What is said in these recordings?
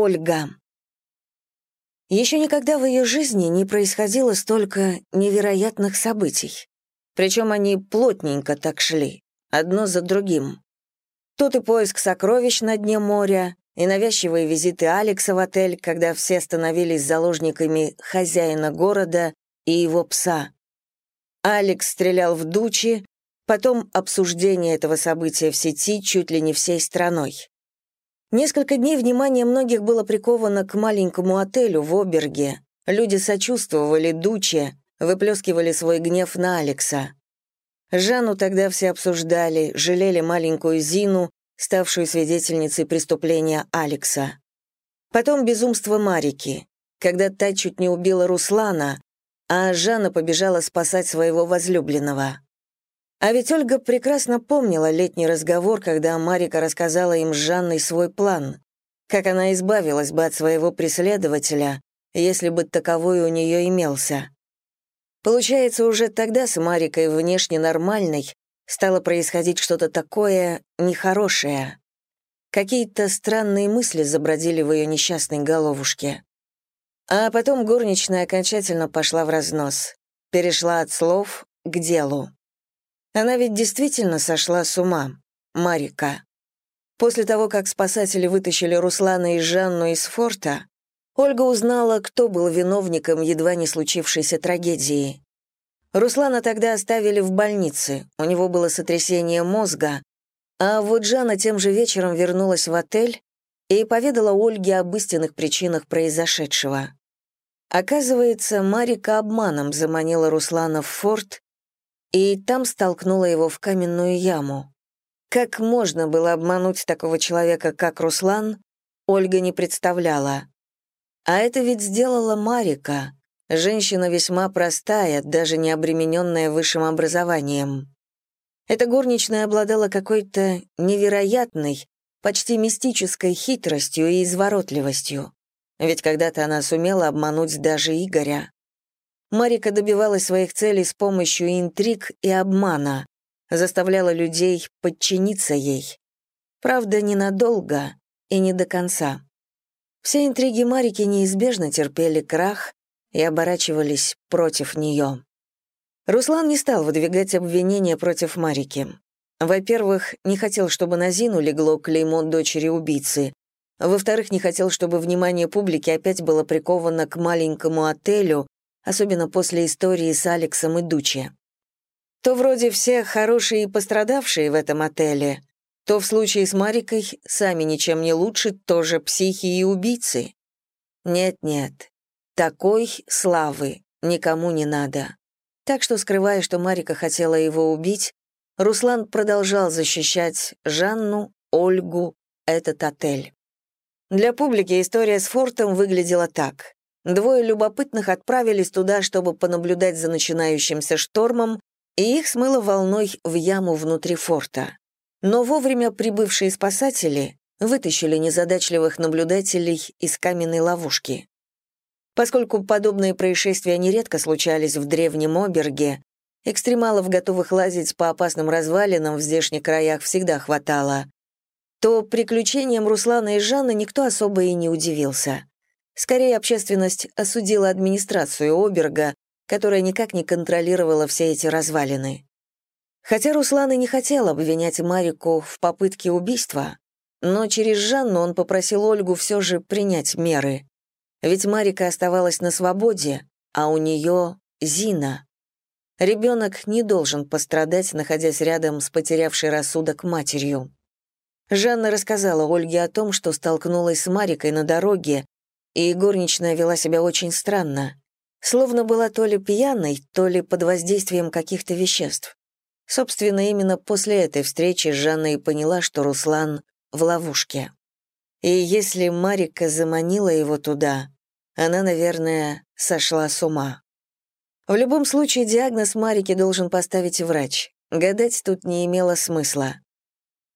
Ольга. Еще никогда в ее жизни не происходило столько невероятных событий. Причем они плотненько так шли, одно за другим. Тут и поиск сокровищ на дне моря, и навязчивые визиты Алекса в отель, когда все становились заложниками хозяина города и его пса. Алекс стрелял в дучи, потом обсуждение этого события в сети чуть ли не всей страной. Несколько дней внимания многих было приковано к маленькому отелю в Оберге. Люди сочувствовали Дуче, выплескивали свой гнев на Алекса. Жанну тогда все обсуждали, жалели маленькую Зину, ставшую свидетельницей преступления Алекса. Потом безумство Марики, когда та чуть не убила Руслана, а Жанна побежала спасать своего возлюбленного. А ведь Ольга прекрасно помнила летний разговор, когда Марика рассказала им с Жанной свой план, как она избавилась бы от своего преследователя, если бы таковой у нее имелся. Получается, уже тогда с Марикой внешне нормальной стало происходить что-то такое нехорошее. Какие-то странные мысли забродили в ее несчастной головушке. А потом горничная окончательно пошла в разнос, перешла от слов к делу. Она ведь действительно сошла с ума, Марика. После того, как спасатели вытащили Руслана и Жанну из форта, Ольга узнала, кто был виновником едва не случившейся трагедии. Руслана тогда оставили в больнице, у него было сотрясение мозга, а вот Жанна тем же вечером вернулась в отель и поведала Ольге об истинных причинах произошедшего. Оказывается, Марика обманом заманила Руслана в форт и там столкнула его в каменную яму. Как можно было обмануть такого человека, как Руслан, Ольга не представляла. А это ведь сделала Марика, женщина весьма простая, даже не обремененная высшим образованием. Эта горничная обладала какой-то невероятной, почти мистической хитростью и изворотливостью. Ведь когда-то она сумела обмануть даже Игоря. Марика добивалась своих целей с помощью интриг и обмана, заставляла людей подчиниться ей. Правда, ненадолго и не до конца. Все интриги Марики неизбежно терпели крах и оборачивались против нее. Руслан не стал выдвигать обвинения против Марики. Во-первых, не хотел, чтобы на Зину легло клеймо дочери убийцы. Во-вторых, не хотел, чтобы внимание публики опять было приковано к маленькому отелю, особенно после истории с Алексом и Дучи. То вроде все хорошие и пострадавшие в этом отеле, то в случае с Марикой сами ничем не лучше, тоже психи и убийцы. Нет-нет, такой славы никому не надо. Так что, скрывая, что Марика хотела его убить, Руслан продолжал защищать Жанну, Ольгу, этот отель. Для публики история с фортом выглядела так. Двое любопытных отправились туда, чтобы понаблюдать за начинающимся штормом, и их смыло волной в яму внутри форта. Но вовремя прибывшие спасатели вытащили незадачливых наблюдателей из каменной ловушки. Поскольку подобные происшествия нередко случались в древнем Оберге, экстремалов, готовых лазить по опасным развалинам в здешних краях, всегда хватало, то приключениям Руслана и Жанны никто особо и не удивился. Скорее, общественность осудила администрацию Оберга, которая никак не контролировала все эти развалины. Хотя Руслан и не хотел обвинять Марику в попытке убийства, но через Жанну он попросил Ольгу все же принять меры. Ведь Марика оставалась на свободе, а у нее Зина. Ребенок не должен пострадать, находясь рядом с потерявшей рассудок матерью. Жанна рассказала Ольге о том, что столкнулась с Марикой на дороге и горничная вела себя очень странно, словно была то ли пьяной, то ли под воздействием каких-то веществ. Собственно, именно после этой встречи Жанна и поняла, что Руслан в ловушке. И если Марика заманила его туда, она, наверное, сошла с ума. В любом случае, диагноз Марике должен поставить врач. Гадать тут не имело смысла.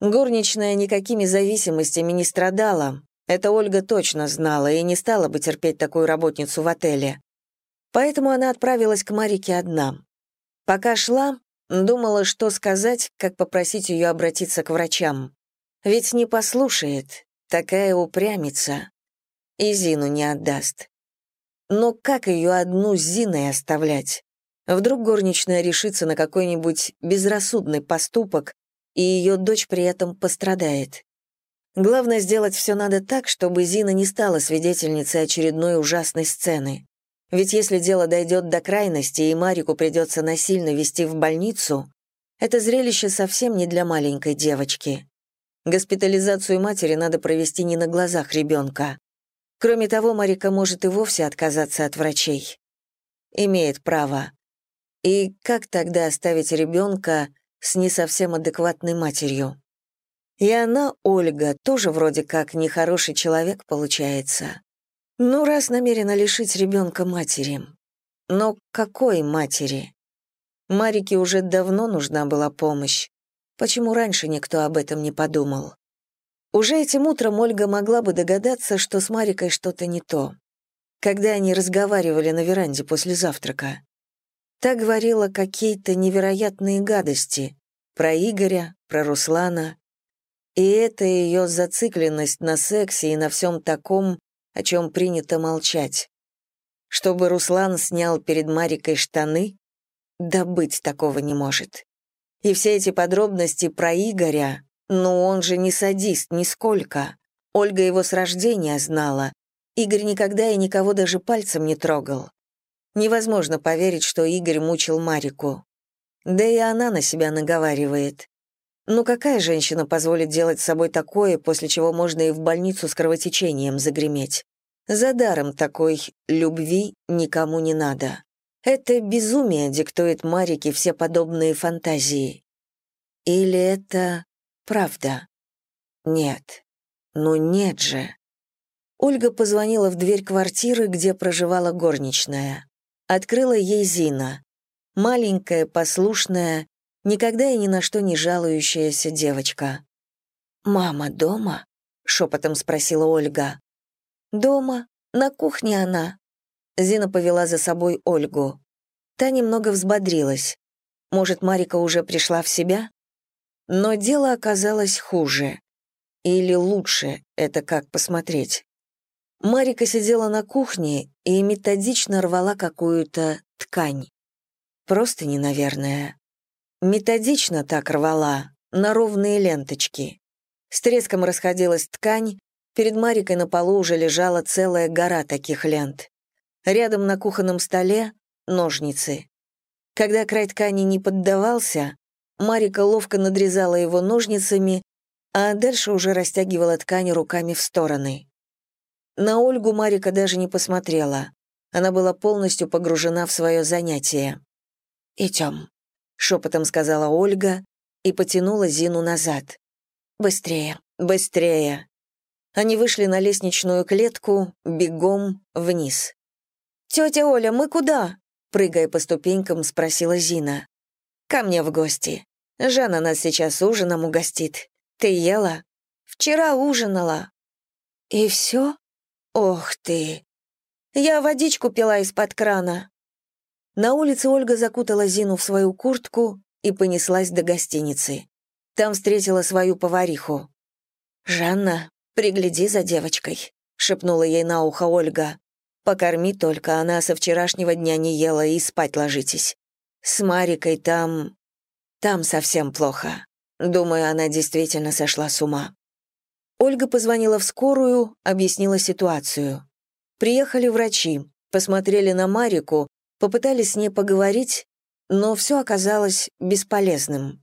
Горничная никакими зависимостями не страдала, это Ольга точно знала и не стала бы терпеть такую работницу в отеле. Поэтому она отправилась к Марике одна. Пока шла, думала, что сказать, как попросить ее обратиться к врачам. Ведь не послушает, такая упрямица. и Зину не отдаст. Но как ее одну с Зиной оставлять? Вдруг горничная решится на какой-нибудь безрассудный поступок, и ее дочь при этом пострадает. Главное, сделать все надо так, чтобы Зина не стала свидетельницей очередной ужасной сцены. Ведь если дело дойдет до крайности, и Марику придется насильно вести в больницу, это зрелище совсем не для маленькой девочки. Госпитализацию матери надо провести не на глазах ребенка. Кроме того, Марика может и вовсе отказаться от врачей. Имеет право. И как тогда оставить ребенка с не совсем адекватной матерью? И она, Ольга, тоже вроде как нехороший человек получается. Ну, раз намерена лишить ребенка матери. Но какой матери? Марике уже давно нужна была помощь. Почему раньше никто об этом не подумал? Уже этим утром Ольга могла бы догадаться, что с Марикой что-то не то. Когда они разговаривали на веранде после завтрака. Та говорила какие-то невероятные гадости про Игоря, про Руслана. И это ее зацикленность на сексе и на всем таком, о чем принято молчать. Чтобы Руслан снял перед Марикой штаны? Да быть такого не может. И все эти подробности про Игоря, ну он же не садист нисколько. Ольга его с рождения знала. Игорь никогда и никого даже пальцем не трогал. Невозможно поверить, что Игорь мучил Марику. Да и она на себя наговаривает. Ну какая женщина позволит делать с собой такое, после чего можно и в больницу с кровотечением загреметь? За даром такой любви никому не надо. Это безумие диктует Марике все подобные фантазии. Или это правда? Нет. Ну нет же. Ольга позвонила в дверь квартиры, где проживала горничная. Открыла ей Зина. Маленькая, послушная, никогда и ни на что не жалующаяся девочка. «Мама дома?» — шепотом спросила Ольга. «Дома. На кухне она». Зина повела за собой Ольгу. Та немного взбодрилась. Может, Марика уже пришла в себя? Но дело оказалось хуже. Или лучше, это как посмотреть. Марика сидела на кухне и методично рвала какую-то ткань. Просто не, наверное. Методично так рвала, на ровные ленточки. С треском расходилась ткань, перед Марикой на полу уже лежала целая гора таких лент. Рядом на кухонном столе — ножницы. Когда край ткани не поддавался, Марика ловко надрезала его ножницами, а дальше уже растягивала ткань руками в стороны. На Ольгу Марика даже не посмотрела. Она была полностью погружена в свое занятие. «Идем», — шепотом сказала Ольга и потянула Зину назад. «Быстрее, быстрее». Они вышли на лестничную клетку, бегом вниз. «Тетя Оля, мы куда?» прыгая по ступенькам, спросила Зина. «Ко мне в гости. Жанна нас сейчас ужином угостит. Ты ела?» «Вчера ужинала». «И все? Ох ты! Я водичку пила из-под крана. На улице Ольга закутала Зину в свою куртку и понеслась до гостиницы. Там встретила свою повариху. «Жанна, пригляди за девочкой», — шепнула ей на ухо Ольга. «Покорми только, она со вчерашнего дня не ела и спать ложитесь. С Марикой там... там совсем плохо. Думаю, она действительно сошла с ума». Ольга позвонила в скорую, объяснила ситуацию. Приехали врачи, посмотрели на Марику, попытались с ней поговорить, но все оказалось бесполезным.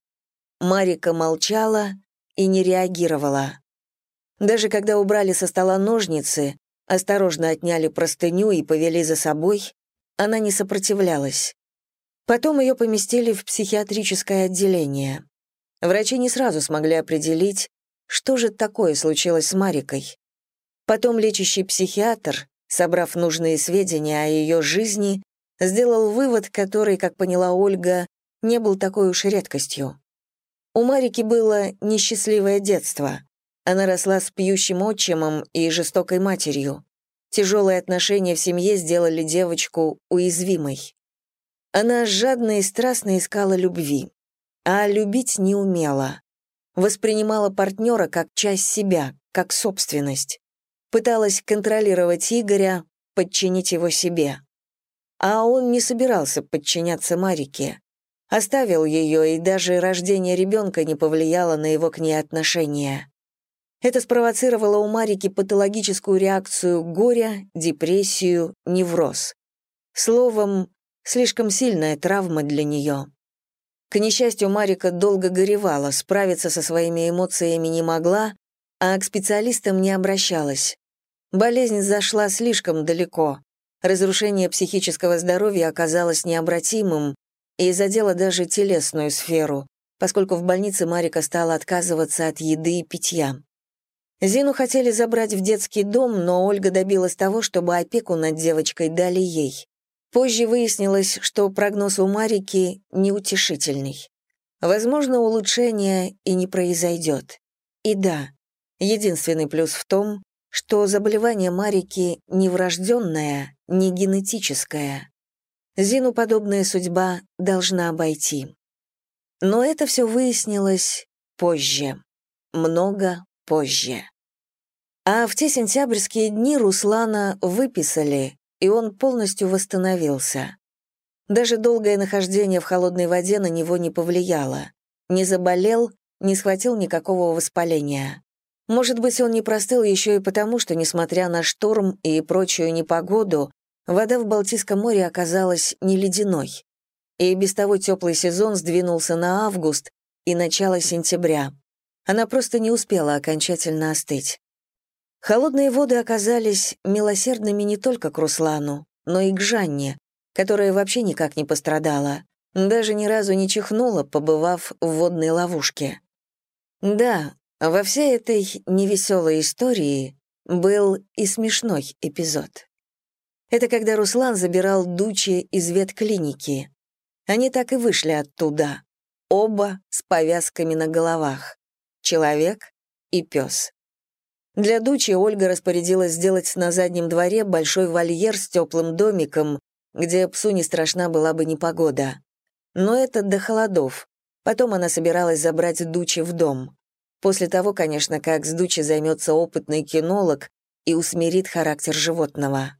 Марика молчала и не реагировала. Даже когда убрали со стола ножницы, осторожно отняли простыню и повели за собой, она не сопротивлялась. Потом ее поместили в психиатрическое отделение. Врачи не сразу смогли определить, что же такое случилось с Марикой. Потом лечащий психиатр собрав нужные сведения о ее жизни, сделал вывод, который, как поняла Ольга, не был такой уж редкостью. У Марики было несчастливое детство. Она росла с пьющим отчимом и жестокой матерью. Тяжелые отношения в семье сделали девочку уязвимой. Она жадно и страстно искала любви, а любить не умела. Воспринимала партнера как часть себя, как собственность. пыталась контролировать Игоря, подчинить его себе. А он не собирался подчиняться Марике. Оставил ее, и даже рождение ребенка не повлияло на его к ней отношения. Это спровоцировало у Марики патологическую реакцию горя, депрессию, невроз. Словом, слишком сильная травма для нее. К несчастью, Марика долго горевала, справиться со своими эмоциями не могла, а к специалистам не обращалась. Болезнь зашла слишком далеко. Разрушение психического здоровья оказалось необратимым и задело даже телесную сферу, поскольку в больнице Марика стала отказываться от еды и питья. Зину хотели забрать в детский дом, но Ольга добилась того, чтобы опеку над девочкой дали ей. Позже выяснилось, что прогноз у Марики неутешительный. Возможно, улучшение и не произойдет. И да, единственный плюс в том, что заболевание Марики не врожденное, не генетическое. Зину подобная судьба должна обойти. Но это все выяснилось позже. Много позже. А в те сентябрьские дни Руслана выписали, и он полностью восстановился. Даже долгое нахождение в холодной воде на него не повлияло. Не заболел, не схватил никакого воспаления. Может быть, он не простыл еще и потому, что, несмотря на шторм и прочую непогоду, вода в Балтийском море оказалась не ледяной. И без того теплый сезон сдвинулся на август и начало сентября. Она просто не успела окончательно остыть. Холодные воды оказались милосердными не только к Руслану, но и к Жанне, которая вообще никак не пострадала, даже ни разу не чихнула, побывав в водной ловушке. Да, во всей этой невеселой истории был и смешной эпизод. Это когда Руслан забирал Дучи из ветклиники. Они так и вышли оттуда, оба с повязками на головах. Человек и пес. Для Дучи Ольга распорядилась сделать на заднем дворе большой вольер с теплым домиком, где псу не страшна была бы непогода. Но это до холодов. Потом она собиралась забрать Дучи в дом. После того, конечно, как с Дучи займется опытный кинолог и усмирит характер животного.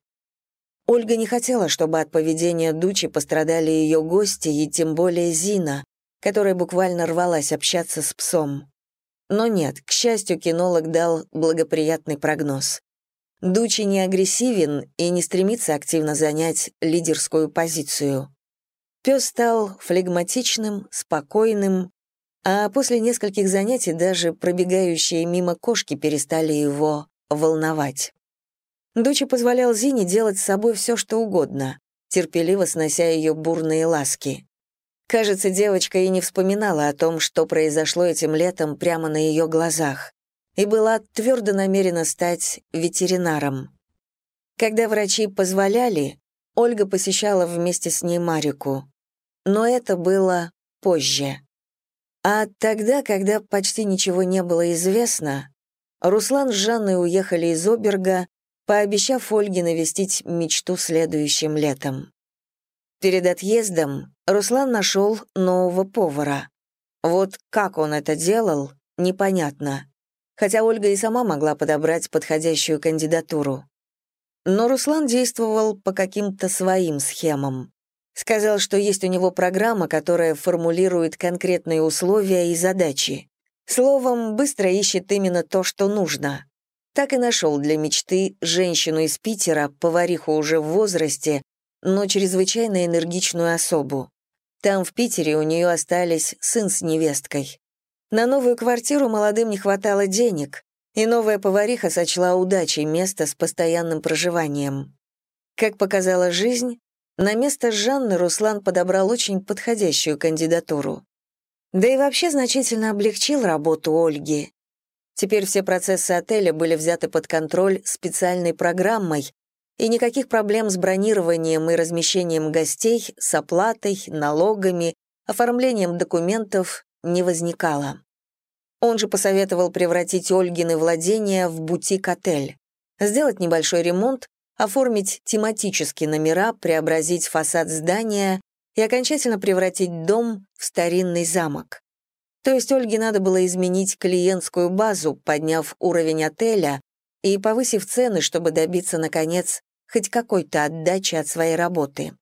Ольга не хотела, чтобы от поведения Дучи пострадали ее гости и тем более Зина, которая буквально рвалась общаться с псом. Но нет, к счастью, кинолог дал благоприятный прогноз. Дучи не агрессивен и не стремится активно занять лидерскую позицию. Пес стал флегматичным, спокойным, а после нескольких занятий даже пробегающие мимо кошки перестали его волновать. Дучи позволял Зине делать с собой все, что угодно, терпеливо снося ее бурные ласки. Кажется, девочка и не вспоминала о том, что произошло этим летом прямо на ее глазах, и была твердо намерена стать ветеринаром. Когда врачи позволяли, Ольга посещала вместе с ней Марику. Но это было позже. А тогда, когда почти ничего не было известно, Руслан с Жанной уехали из Оберга, пообещав Ольге навестить мечту следующим летом. Перед отъездом Руслан нашел нового повара. Вот как он это делал, непонятно. Хотя Ольга и сама могла подобрать подходящую кандидатуру. Но Руслан действовал по каким-то своим схемам. Сказал, что есть у него программа, которая формулирует конкретные условия и задачи. Словом, быстро ищет именно то, что нужно. Так и нашел для мечты женщину из Питера, повариху уже в возрасте, но чрезвычайно энергичную особу. Там, в Питере, у нее остались сын с невесткой. На новую квартиру молодым не хватало денег, и новая повариха сочла удачей место с постоянным проживанием. Как показала жизнь, на место Жанны Руслан подобрал очень подходящую кандидатуру. Да и вообще значительно облегчил работу Ольги. Теперь все процессы отеля были взяты под контроль специальной программой, и никаких проблем с бронированием и размещением гостей, с оплатой, налогами, оформлением документов не возникало. Он же посоветовал превратить Ольгины владения в бутик-отель, сделать небольшой ремонт, оформить тематические номера, преобразить фасад здания и окончательно превратить дом в старинный замок. То есть Ольге надо было изменить клиентскую базу, подняв уровень отеля, и повысив цены, чтобы добиться, наконец, хоть какой-то отдачи от своей работы.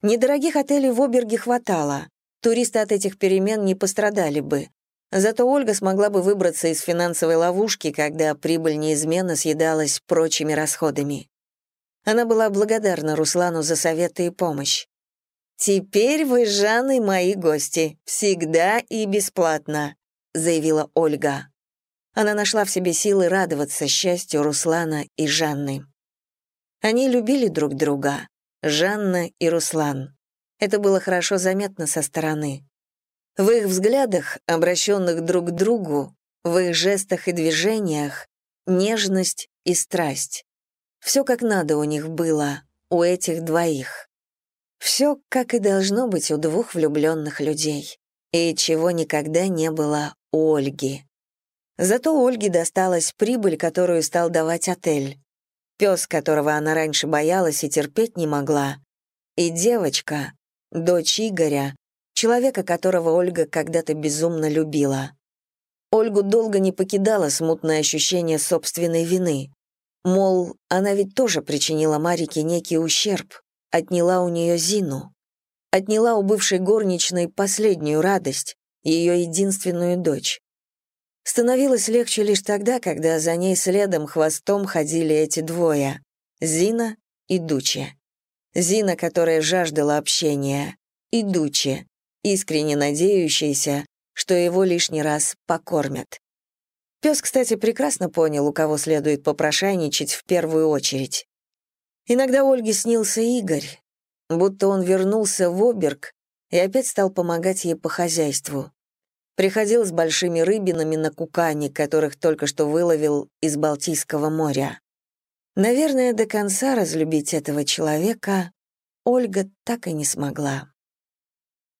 Недорогих отелей в Оберге хватало, туристы от этих перемен не пострадали бы. Зато Ольга смогла бы выбраться из финансовой ловушки, когда прибыль неизменно съедалась прочими расходами. Она была благодарна Руслану за советы и помощь. «Теперь вы с Жанной мои гости, всегда и бесплатно», — заявила Ольга. Она нашла в себе силы радоваться счастью Руслана и Жанны. Они любили друг друга, Жанна и Руслан. Это было хорошо заметно со стороны. В их взглядах, обращенных друг к другу, в их жестах и движениях, нежность и страсть. Все как надо у них было, у этих двоих. Все, как и должно быть у двух влюбленных людей. И чего никогда не было у Ольги. Зато Ольге досталась прибыль, которую стал давать отель. Пес, которого она раньше боялась и терпеть не могла. И девочка, дочь Игоря, человека, которого Ольга когда-то безумно любила. Ольгу долго не покидало смутное ощущение собственной вины. Мол, она ведь тоже причинила Марике некий ущерб, отняла у нее Зину. Отняла у бывшей горничной последнюю радость, ее единственную дочь. Становилось легче лишь тогда, когда за ней следом хвостом ходили эти двое — Зина и Дуче. Зина, которая жаждала общения, и Дуче, искренне надеющийся, что его лишний раз покормят. Пес, кстати, прекрасно понял, у кого следует попрошайничать в первую очередь. Иногда Ольге снился Игорь, будто он вернулся в Оберг и опять стал помогать ей по хозяйству. Приходил с большими рыбинами на кукане, которых только что выловил из Балтийского моря. Наверное, до конца разлюбить этого человека Ольга так и не смогла.